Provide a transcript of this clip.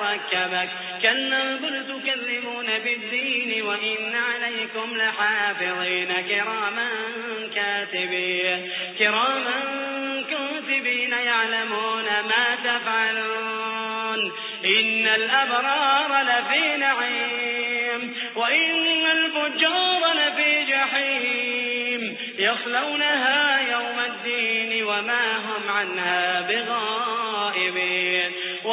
ركبك كلا بل تكذبون بالدين وإن عليكم لحافظين كراما كاتبين كراما كاتبين يعلمون ما تفعلون. إن الأبرار لفي نعيم وإن الفجار لفي جحيم. يصلونها يوم الدين وما هم عنها بغائبين